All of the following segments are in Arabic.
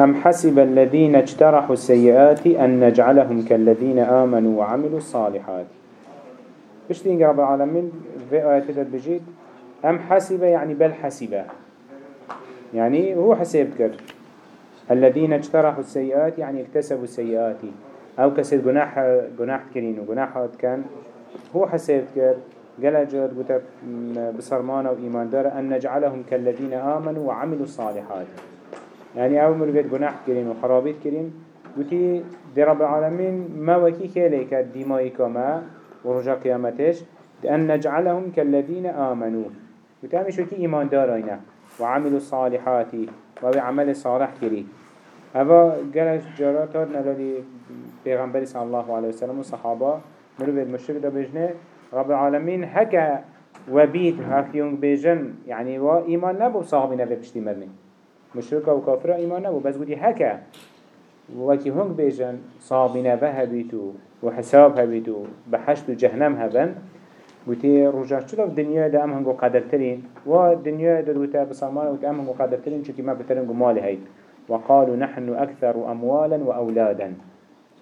أم حسب الذين اجترحوا السيئات أن نجعلهم كالذين آمنوا وعملوا الصالحات؟ بشتين رب العالمين؟ في آيات بجيد أم حسب يعني بل حسب. يعني هو حسب كر الذين اجترحوا السيئات يعني اكتسبوا السيئات. أو كسر جناح جناح كرين وجناح كان هو حسب كر قال جاد قلت بصرمان وإيمان دار أن نجعلهم كالذين آمنوا وعملوا الصالحات. يعني أول مروفيت جناح كرين وخرابيت كرين قلتي دي رب العالمين ما وكي كيليك ديمائك ما ورجا قيامتش أن نجعلهم كالذين آمنوا. قلت همش وكي إيمان دارينا وعملوا الصالحات وبعمل صالح كري. هذا قال جارات نلالي پیغمبر صلى الله عليه وسلم والصحابة مروفيت مشرك دا بجنه رب العالمين هكا وبيت هكيونغ بيجن يعني و إيمان نبو صاحبي نبي بشتي مرني مشركة وكافرة إيمان نبو بس قلتي هكا وكي هونغ بيجن صاحبي نبه هبيتو وحساب هبيتو بحشت جهنم هبن. قلتي رجعت شو الدنيا دا أم هنگو قدر ترين والدنيا دا دوتا بصمان وتا أم هنگو قدر ترين شكي ما بترنگو مالي هيد وقالوا نحن أكثر أموالا وأولادا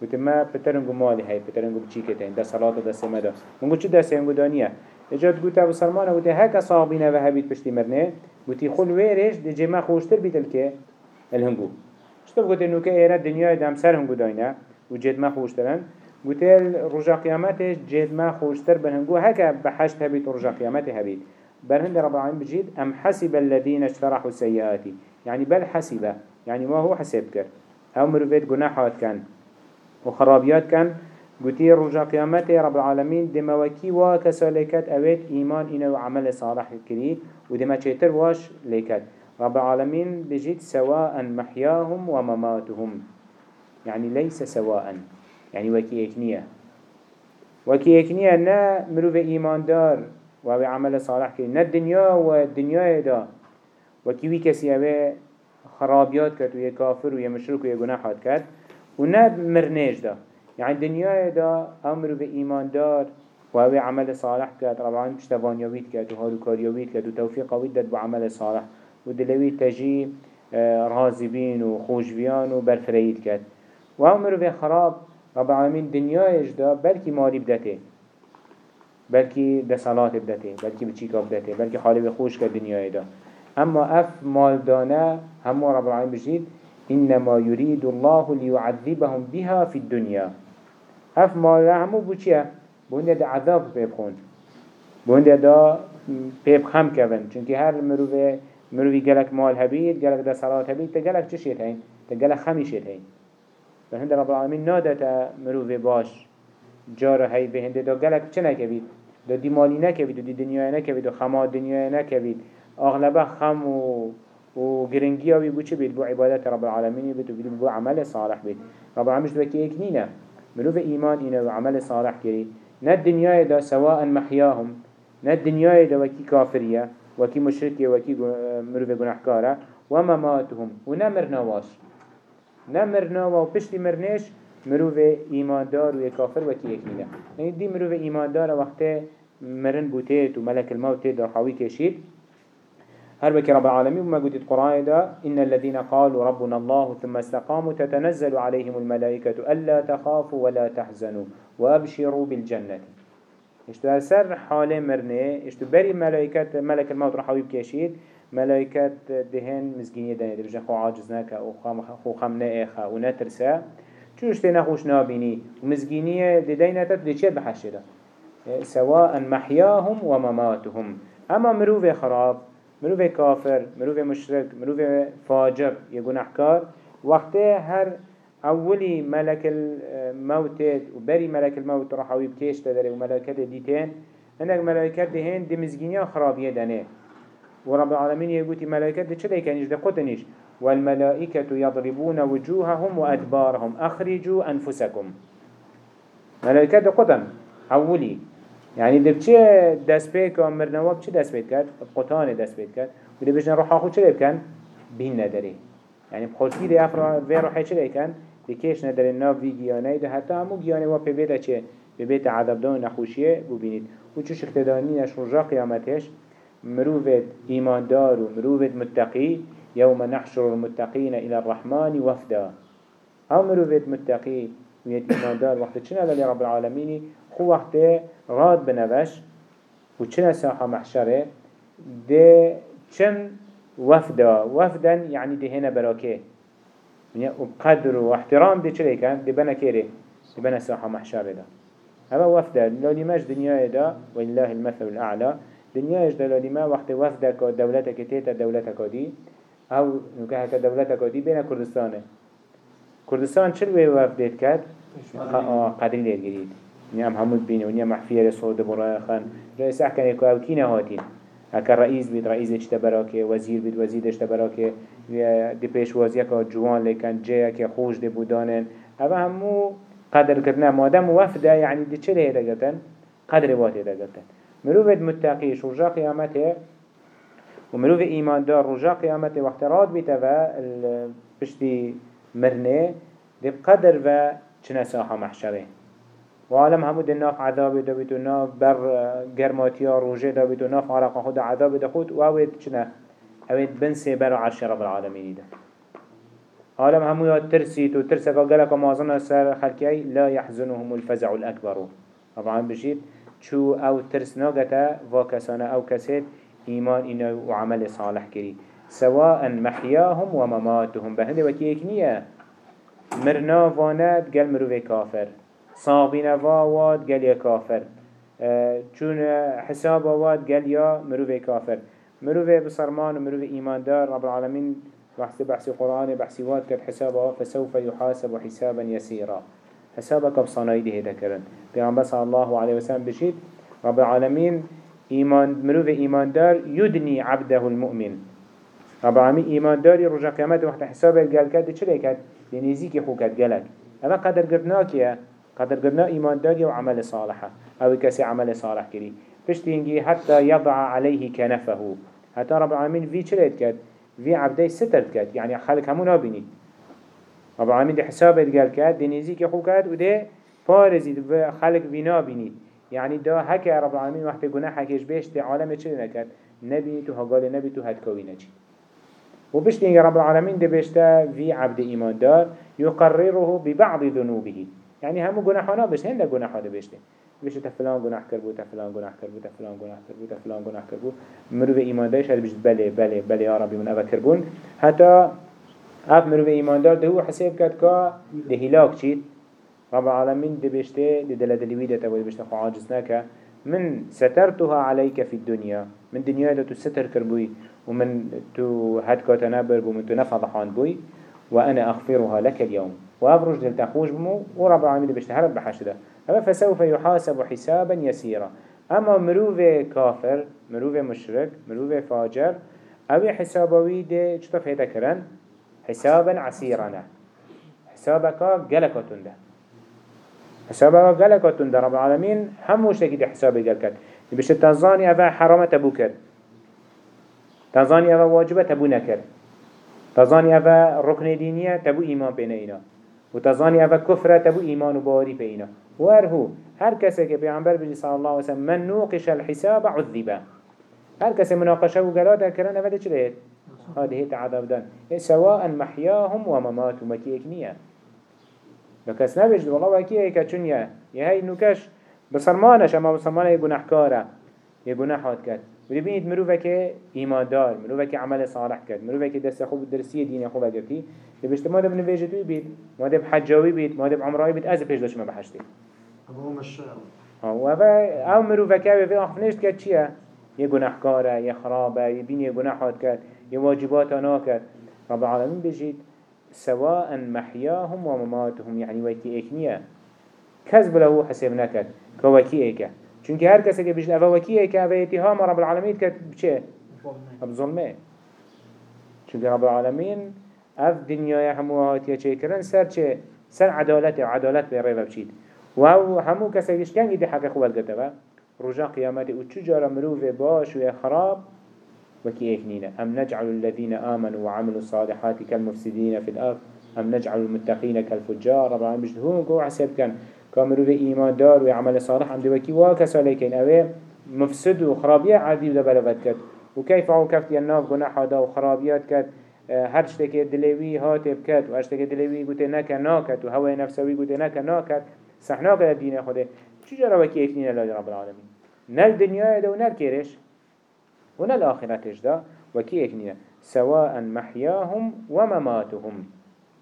وقت ما بترنگو مالی هی بترنگو بچی کتین. ده صلاة سمه ده منگو چه ده سینگو دانیه؟ اجاد گوته ابو سلمان گوته هکا صاحبینه و هبید پشتی مرنه. گوتی خل ویرش ده جمع خوشتر بیدل که الهنگو شتب گوته نوکه ایره دنیای دم سر هنگو داینه و جد ما خوشترن گوته رجا قیامتش جد ما خوشتر بهنگو هکا بحشت هبید رجا قیامت هبید برهند رب العالمين بجيد أم حسب الذين اشترحوا السيئات يعني بل حسب يعني ما هو حسب كر أو مروفيت جناحات كان وخرابيات كان قتي رجا قيامت رب العالمين دموكي واكسا لكت اويت ايمان إنه عمل صالح كري ودما چيتر واش لكت رب العالمين بجيت سواء محياهم ومماتهم يعني ليس سواء يعني وكي اكنية وكي اكنية نا مروف ايمان دار وابي عمل صالح كري نا الدنيا والدنيا دا. وكي وي كسي اوه خرابيات كت ويا كافر ويا مشرك ويا گناحات كت و نه مرنیج دا. يعني دنیای دا أمر به ایمان دار و اوی عمل صالح کرد. طبعا پشتوانیاوید کرد و هاروکاریاوید کرد و توفیق آوید داد با عمل صالح. و تجی آه، راضبین و خوشبیان و برفرید کرد. و أمر به خراب رب العالمین دنیایش دا بلکی مالی بدته بلکی دسالات بدته بلکی بچیکا بدته بلکی حالی به خوش کرد دنیای دا. اما اف مال دانه همو رب العالمین بجید إنما يريد الله ليعذبهم بها في الدنيا اف مال همو بو چیه؟ بونده دا عذاب ببخون بونده دا ببخم کبن چونکه هر مروه مروی گلک مال هبید گلک دا سرات هبید تا گلک چه شید هین؟ تا گلک خمی شید هین فهند رب العالمین ناده تا مروی باش جار هی به هنده دا گلک چه نکبید؟ دا دی مالی نکبید و دی دنیای نکبید و خما دنیای نکبید اغلبه خم و و گرنگی ها بو چه بید؟ بو عبادت رب العالمین بید و بو عمل صالح بید رب العالمین بید که ایک نینه به ایمان اینه و عمل صالح کری نه دنیای دا سواء محیاهم نه دنیای دا وکی کافریه وکی مشرکیه وکی منو به گناهکاره و مماتهم. و نه مرنواش. نه مرنوا و پشتی مرنش مروف ایماندار و کافر وکی یک نینه یعنی دی مروف ایماندار وقت مرن بوتیت و ملک الموت در حاوی کشید هر بك رب العالمين وما قلت القرآن دا إن الذين قالوا ربنا الله ثم استقاموا تتنزل عليهم الملائكة ألا تخافوا ولا تحزنوا وأبشروا بالجنة. اشتو سر حالة مرنه اشتو بري ملائكة ملك الموت رح حبيب كيشيد ملائكة دهن مزجينية دانية دي بجن خو عاجزناك خو خمنا إخا ونترسا شو اشتنا خوش نابيني ومزجينية دي دينة دي چه بحشرة سواء محياهم ومماتهم أما مروف خراب مروف كافر مروف مشرك مروف فاجر يقنحكار وقت هر أولي ملك الموت وبري ملك الموت رحاوي بكيش تدري وملكات ديتين هناك ملائكات دهين دي مزجينيا خرابية دانيه ورب العالمين يقول ملائكات دي چلي كان يجد قطنش والملائكة يضربون وجوههم وأدبارهم أخرجوا أنفسكم ملائكات قطن أولي يعني ده بچه دست بید که مرنوا بچه دست بید کرد؟ قطان دست بید کرد. و ده بجن روحا خود چه بکن بین نداره يعني بخلقی ده افرا روحی چه بکن ده کش نداره ناف وی گیانه ده حتی همو گیانه و بیده چه بیده عذاب دان نخوشیه ببینید و چو شختدانی نش رجا قیامتش مروفت ایماندار و مروفت متقی يوم نحشر المتقين إلى الرحمن وفدا. أو مروفيت متقي ويت إيمان دار وقت چنا للي رب العالمين خو وقت غاد بنوش و ساحة محشره ده چن وفدا وفدا يعني ده هنا براكه وبقدر واحترام ده چلي كان ده بنا كيري ده بنا ساحة محشره ده هذا وفدا لولي ماش دنيا ده والله المثل الأعلى دنيا ده لولي ما وقت وفدك دولتك تيتا دولتك دي أو نكاح دولتك دي بين كردستانه كردستان چل وی وفدت کرد؟ قدری لیر گرید. نیم همود بینه و نیم رسول برای خان. رئیس احکن اکو أو کی نهاتین اگر رئیس بید رئیس اشتا براکه وزیر بید وزیر براکه دی پیش وازی که جوان لیکن جه که خوش دی بودانن أو همو قدر کردن مادم وفده یعنی دی چل هیده گتن قدر وات هیده گتن مروفت متقیش رجا قیامته و مروف ایماندار رجا قیامته وقت راد بیتا و پشتی مرنه بقدر و چنه ساحة محشره. و عالم همو دي ناف عذاب دابت و ناف بر گرماتیا روژه دابت و ناف عرق خود عذاب دخود و اوید چنه؟ اوید بنسي بر عرش رب العالمين ده عالم همو يا ترسيت و ترسك قلق مازن سر خلقي لا يحزنهم الفزع الأكبر طبعا بشيت شو أو ترس ناقتا واكسانا أو كسيت إيمان إنه وعمل صالح كري سواء محياهم ومماتهم. بهنده وكي اكنية مرنا فانات قال مروفي كافر صابين فاوات قال يا كافر چون حساب واد قال يا مروفي كافر مروفي بصرمان ومروفي إيمان دار رب العالمين بحث بحث قرآن بحث واد كد حسابه فسوف يحاسب حسابا يسيرا. حسابك بصنايده كرن بيعن صلى الله عليه وسلم بشيد رب العالمين إيمان مروفي إيمان دار يدني عبده المؤمن. رب العالمين إيمان داري رجع قيامته وقت حساب الجال كده چلي كد لنزيك خوكت جلك أما قدر قرناك قدر قرنا إيمان داري وعمل صالحة أو كسي عمل صالح كري. بشتينجي حتى يضع عليه كنفه. حتى رب العالمين في چلت كد في عبدي ستر كد يعني خلق همون نابيني رب العالمين دي حساب الجال كد لنزيك خوكت وده فارزي خلق في نابيني يعني دا هكا رب العالمين وقت جناحك بيش دي عالم چلي نكد نبي تو هقال نبي تو هتكوي نجي وبشتين رب العالمين ده بيشتا في عبد إيمان دار يقرره ببعض ذنوبه. يعني همو جناحنا بش هنده جناحا ده بيشتا. بيشتا فلان جناح كربو تفلان جناح كربو تفلان جناح كربو تفلان جناح كربو مرو إيمان دارش هذا بيشت بله بله بله يا ربي من أبا كربون حتى أف مرو إيمان دار ده هو حساب كات كا ده هلاك شيت رب العالمين ده دلالة الويدة تبغى بيشتا خواجز نكا من سترتها عليك في الدنيا. من دنيا ده تستر كربوي ومن تو هد كاتنا برب ومن تو نفضحان بوي وأنا أغفرها لك اليوم. وأبرج دل تخوش بمو ورب العالمين بيشتهرب بحشده أما فسوف يحاسب حسابا يسيرا. أما مروفة كافر مروفة مشرك مروفة فاجر أو حسابوي دي چطف هيدا حسابا عسيرا حسابك قلقتون ده. حسابك قلقتون ده رب العالمين. هموش تكي دي حسابي قلقت. بيشت تنظاني أفا حرامة بوكر تظاني أفا واجبة تبو نكر تظاني أفا ركن دينية تبو إيمان بينا وتظاني أفا كفرة تبو إيمان باري بينا وارهو هر كسي كبيعنبر بجي صلى الله عليه وسلم من نوقش الحساب عذبا. هر كسي مناقشه وقلاتا كران أفا تشريت هذه هي تعذاب دان سواء محياهم ومماتهم وكي اكنيا لكس نبجد والله وكي ايكا چونيا يهي نوكش بسرمانش اما بسرمانه يقناح كارا يقناحات كات ولی بینید مروفه که ایماندار مروفه که عمل صالح کرد مروفه که دست خوب درسی دین خوب گرتی دبشت ما دب نویجه توی بید ما دب حجاوی بید ما دب عمراوی بید از پیش داشت ما بحشتی و آو مروفه که به آخفنشت کرد چیه؟ یه گناهکاره یه خرابه یه بین یه گناهات کرد یه واجبات آنا کرد. رب العالمین بجید سواء محياهم ومماتهم يعني وكي اكنيا كذب له حساب نكد كوكي ايكا چونکه هر کسی که بجن اوه وکیه که اوه اتهام رب العالمین که بچه؟ بظلمه چونکه رب العالمین اف دنیای همو هاتیه چه کرن سر چه؟ سر عدالت عدالت به ریو بچید و همو کسی کش کنگی دی حق خوال و رجا قیامت أو چجارا مروف باش و خراب وكي إكنينة أم نجعل الذين آمنوا وعملوا الصالحات كالمفسدين في الأرض أم نجعل المتقين كالفجار رب العالمين مش هون كو حسب كان كامرو في إيمان دار وعمل صالح عم دوكي واكسا لكن أوه مفسد وخرابية عادي وده بلغت كد وكيف عو كفت يناف قناح دا وخرابيات كد هر شتك دلوي هات بكت و هر شتك دلوي قوتي نكا ناكت و هواي نفسوي قوتي نكا ناكت صحنا كده دين خده چجرا وكي اكنين الله رب العالمين نال دنيا ده و نال كيرش و نال آخرتش ده وكي اكنين سواء محياهم ومماتهم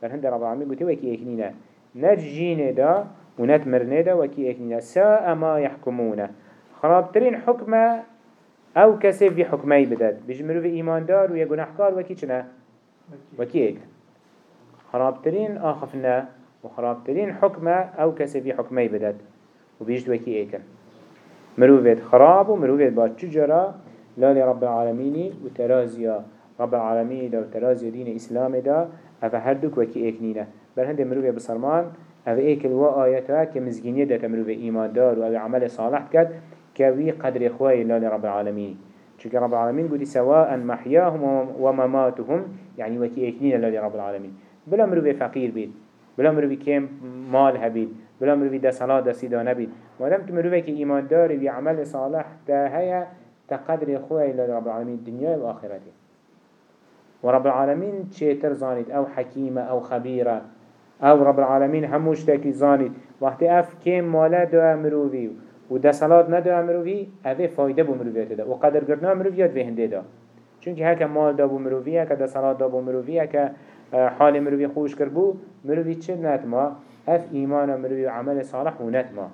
بل هند رب العالمين قوتي وكي اكنين نجين ده و نتمرنه ده وكي اكنين ساء ما يحكمونه خرابترين حكمة أو کسی في حكمي بدد بجمرو في ایمان دار و یه گناهکار وکی چنه؟ وکی ایک خرابترین آخفنا و خرابترین حكمة أو کسی في حكمي بدد و بیجد وکی ایکن مروفت خراب و مروفت با چجرا لالي رب العالمين و ترازيا رب العالمين دا و ترازيا دين اسلام دا. افا وكي ايكنينه بل هنده مروفة بسرمان افا ايك الوا آياتها كمزگينية دا تمروفة ايمان دار و عمل صالح كد كوي قدر إخوائي الله لرب العالمين چونك رب العالمين قد سواء محياهم ومماتهم يعني وكي اكنين الله لرب العالمين بلا مروي فقير بيت بلا مروي كم مال هبيت بلا مروي دا صلاة دا سيدا نبيت ودام تمروي كي إيمان داري بعمل صالح تا هيا تقدر إخوائي الله لرب العالمين الدنيا وآخرته ورب العالمين تشيتر زانيت أو حكيمة أو خبيرة أو رب العالمين هموش تاكي زانيت وقت أف كم مالا دو مروي و ده صلاة ندو مروفي اوه فایده بو مروفیت ده و قدر گرنا مروفیت به هنده ده چونکه هکا مال دا بو مروفی هکا ده صلاة دا بو مروفی هکا حال مروفی خوش کر بو مروفی چه نتما اف ایمان مروفی عمل صالح و نتما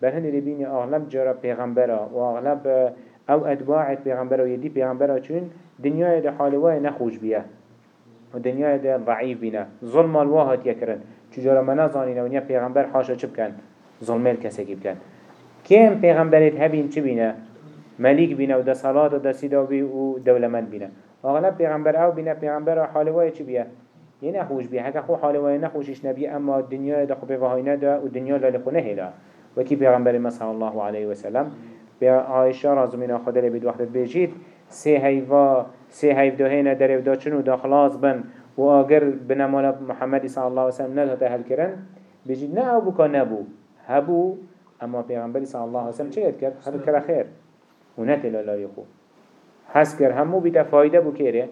بل هنده لبینی اغلب جرا پیغمبرا و اغلب أو اتباعت پیغمبرا و یدی پیغمبرا چون دنیای ده حالوای نخوش بیه و دنیای ده ضعیف بینه ظلم الواهات یکرن چجورا منازانین و نیا پیغمبر حاشا چه بکن؟ ظلمه کسی بکن؟ كم پیغمبرت هبین چی بینه؟ ملیک بینه و دا صلاة و دا سیدا و دولمند بینه اغلب پیغمبر آو بینه پیغمبر حالوای چی بیه؟ یه نخوش بیه هکا خو حالوای نخوشش نبیه اما دنیا دا خو بوهای ندا و دنیا لالی خو نهیلا وکی پیغمبر صلی الله علیه وسلم به عایشه رازو من خدا لبید وقت بیجید سه هیوا سه هیو دو هینه در دا چنو دا خلاص بن. و آگر بنمال محمد صلی الله علیه وسلم ندهتا هل کرن. بجید نه أو بکا نبو. هبو. اما پیغمبری صلی الله علیه وسلم چه کرد؟ هر کر خیر. و نه تلالای خو حس کر همو بیت فایده بو کره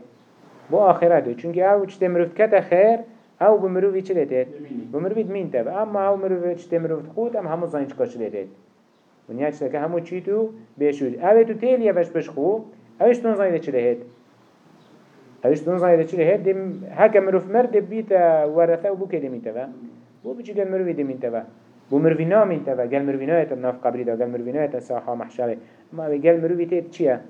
بو آخرته چونکه أو چه مروفت کت خیر أو بمروفی چه لیتید بمروفی مین تب اما أو مروفی چه مروفت خود ام همو زنج کاش لیتید و نیا چه همو چی تو بشود أو تو تیل یفش بشخو اوش تون زنیده چه لیتید اوش تون زنیده چه لیتید دیم هک مروف مرد بیت ورثة و بو که دیمین تبا بو بچی گل مروفی دیمین تبا بو مروینا من تبا قال مروینا ناف قبری دا. قال مروینا ساحا محشره. ما قال مروی تيت چیه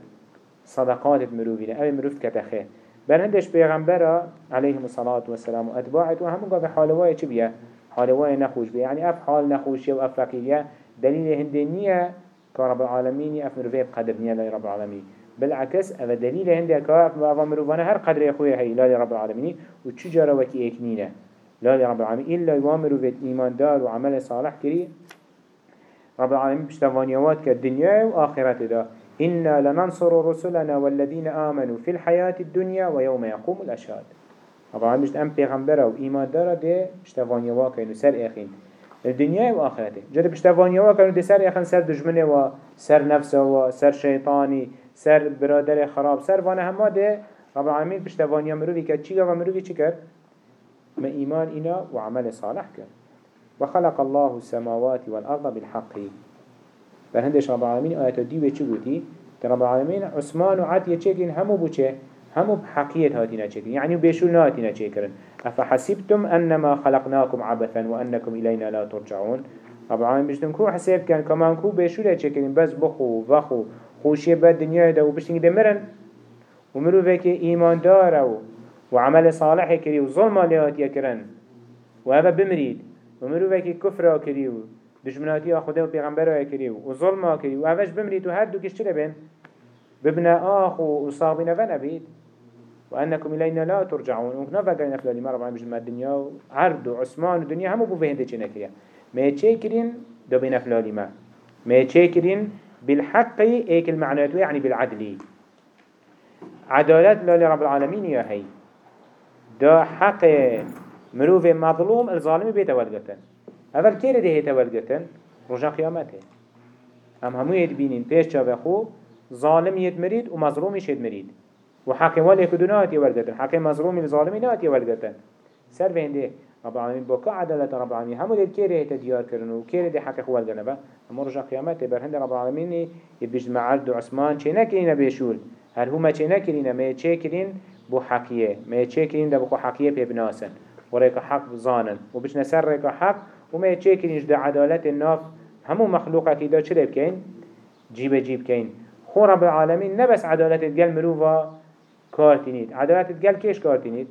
صدقات مروینا أو مروفت كتخه برندش پیغمبر عليه الصلاة والسلام و اتباعت و همون قابل حالوای چی بیه حالوای نخوش بیه يعني اف حال نخوشی و اف فقیریه دلیل هندنیه که رب العالمینی اف مروفی بقدر نیه رب العالمین. بالعكس اف دليل هندي كاف ما مروفانا هر قدر اخويا هي لا رب العالمين وتشجر وكي اكنينه لا رب العالمين إلا يوامر في إيمان دار وعمل صالح كري رب العالمين بشتوانيوات كالدنيا وآخرة دا. إنا لننصر رسلنا والذين آمنوا في الحياة الدنيا ويوم يقوم الأشهاد. رب العالمين بشت أم پیغمبر وإيمان دار دي بشتوانيوات كأنه سر إخين الدنيا وآخرته جد بشتوانيوات كأنه دي سر إخين سر دجمنه وسر نفسه وسر شيطاني سر برادر خراب. سر وأنا هما دي رب العالمين بشتوانيا مروفي كتشيغا ومروفي چي كر ما إيمان إنا وعمل صالح كر وخلق الله السماوات والأرض بالحق. بل هندش رب العالمين آيات دي چه قوتي رب العالمين عثمان وعاد يچكين همو بوچه همو بحقية هاتينا چكين يعني بيشولنا هاتينا چكرن أفحسبتم أنما خلقناكم عبثا وأنكم إلينا لا ترجعون. رب العالمين بجتن كو حساب كان كمان كو بيشولا چكين بس بخو وخو خوشي بد دنيا دا وبشتنگ دمرن ومرو فيكي إيمان داره وعمل صالح كري وظلم لهات يكرن وهذا بمريد ومرو وكي كفر كري دشمناتي خدا وبيغمبر كري وظلم كري وهذاش بمريد وهر دو كشتر بين ببنا آخ وصابنا فنبيد وأنكم إلينا لا ترجعون. وكنا فقرنا في الأليم ربعا بجمع الدنيا عرض وعثمان الدنيا همو بفهند چه نكريا ما يتشكرين دو بنا في الأليم ما يتشكرين بالحق ايك المعنويات يعني بالعدل. عدالات لله رب العالمين يا هي. دا حق مروف مظلوم الظالم بيت ولگتن اول كير ده هيت ولگتن رجا قيامته. هم همو يد بينين پیش جاوه خو ظالم يد مريد و مظلوم يد مريد. وحاكم ولي كدنات يولقتن حاكم مظلوم الظالمي نات يولقتن سر بهنده رب العالمين. بوكا عدالة رب العالمين همو دي كيري هيتا ديار كرنو وكيري دي حق خوال جنبا اما رجع قيامته برهند رب العالمين يبجد معرض عثمان چه نكرين بيشول هل هما چه نكرين ما چه كرين بو حقية ما چه كرين دا بخو حقية ببناسن وريك حق ظانن وبش نسر ريك حق وما چه كرين دا عدالة الناف همو مخلوقه كده چه بكين جيب جيب كين خو رب العالمين نبس عدالة الجل مروفا كارتينيت عدالة الجل كيش كارتينيت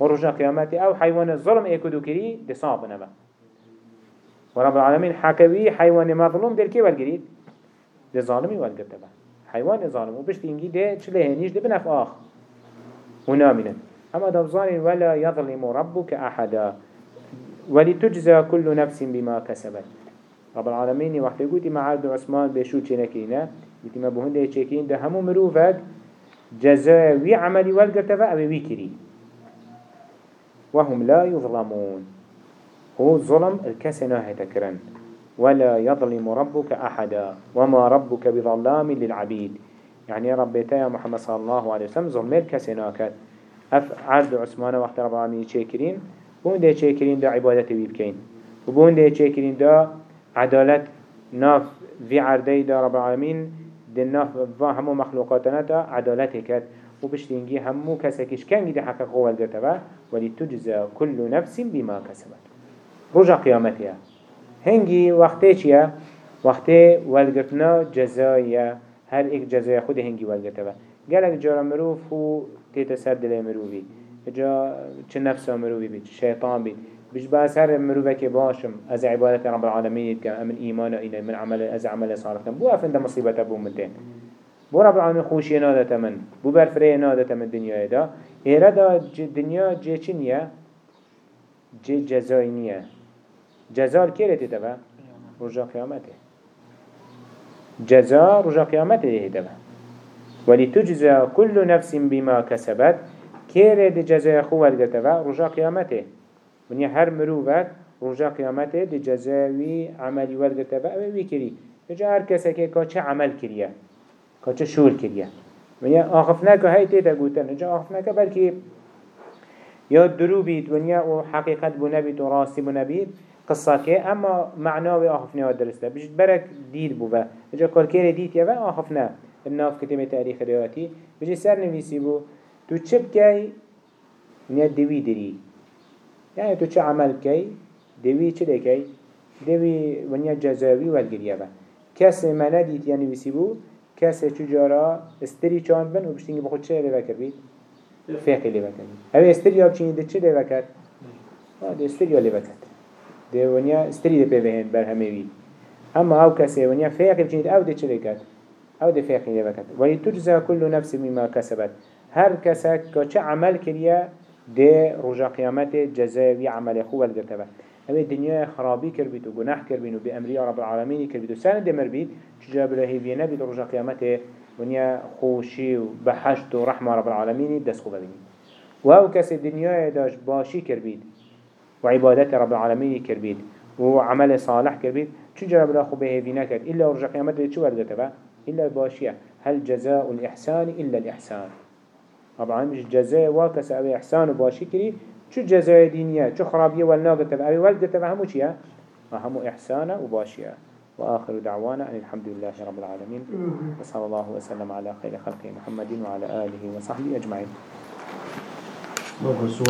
ورجع قيامتي أو حيوان الظلم ايكدو كري دي صعب نبا. ورب العالمين حكوي حيوان مظلوم دل كي والجريد دي ظالمي والجرتبا حيوان ظالم وبش تنجي ده چلهنيش ده بنف آخ. ونامنا أما دبزان ولا يظلم ربك أحدا. ولتجزى كل نفس بما كسبت. رب العالمين وقت يقولي مع عبد عثمان بشو چنكينا يتي ما بهن ده چكين ده همو مروفك جزاء وي عملي والجرتبا أو وي كري وهم لا يظلمون. هو ظلم الكسنا هتكرن ولا يظلم ربك أحدا. وما ربك بظلام للعبيد. يعني ربيتا يا محمد صلى الله عليه وسلم ظلم الكسنا كت أف عرض عثمان وقت رب العالمين شاكرين بون ده شاكرين ده عبادة بيبكين. وبون ده شاكرين ده عدالة ناف في عرضي ده رب العالمين. ده ناف همو مخلوقاتنا ده عدالة كت وبشتينجي همو كسكش كان جدي حقا قوة الجرتبه ولتجزى كل نفس بما كسبت. رجع قيامتها هنجي وقتي چيا؟ وقتي والجرتنا جزايا. هر اك جزايا خود هنجي والجرتبه قالك جارا مروف هو تيتسر دل مروفي. جا چه نفس مروفي بي شيطان بي بيش باس هر مروفك باشم. از عبادة رب العالمين كم من إيمان إلى من عمل از عمل صالح بو أفند مصيبة بو مدين بو رب العالمين خوشي نادة من بو برفري نادة من دنيا دا. هيرا دا دنيا جي چنية جي جزاي نية جزاء كيرت تبا رجا قيامته جزاء رجا قيامته تبا ولتجزى كل نفس بما كسبت كيرت جزاء خوال تبا رجا قيامته ونيا هر مروفك رجا قيامته دي جزاوي عملي والد تبا أو ويكري جا هر كسكي كا عمل كريه که شور کریه. ونیا آخفنه که هی تیتا گوتن. جا آخفنه که بلکه یا درو بید ونیا و حقیقت بو نبید و راستی بو نبید قصه که اما معناوی آخفنه ها درسته. بجد برک دید بو با جا کلکیر دید یا با آخفنه. الناف کتب تاریخ ریاتی. بجد سر نویسی بو. تو چه بکی ونیا دوی دری. یعنی تو چه عمل کی دوی چه دکی دوی ونیا جزاوی والگریه با کس منه دید یعنی نویسی بو. کسی چجارا استری چاند بن و بشتینگی بخود چه لیوه کر بید؟ فقه لیوه کر بید اوه استری ها بچینی ده چه لیوه کرد؟ ده استری ها لیوه ده ونیا استری ده پیوهن بر همه بید اما أو کسی ونیا فقه بچینی أو ده چه لیوه؟ أو ده فقه لیوه کرد. ولی تجزا کل نفس مما کسبت. هر کسی که چه عمل کریه ده رجا قیامت جزاوی عمل خوب الگرتبه همه دنیا خرابی کر بید و گناه کر بید به امری رب العالمین کر بید و سند دمر بید چجا برهی بینه بید رجا قیامت ونیا خوشی و بحشت و رحمه رب العالمین دست خوب بینید و أو کسی دنیا داشت باشی کر بید و عبادت رب العالمین کر بید و عمل صالح کر بید چجا برا خوب بینه کرد الا رجا قیامت چو با؟ الا باشیه. هل جزاء الإحسان إلا الإحسان. طبعا مش جزاء واكس أو إحسان وباشي كري شو جزاء دينية شو خرابية والناقة أو والدة همو چيا همو إحسانا وباشيا وآخر دعوانا أن الحمد لله رب العالمين وصلى الله وسلم على خير خلقه محمد وعلى آله وصحبه أجمعين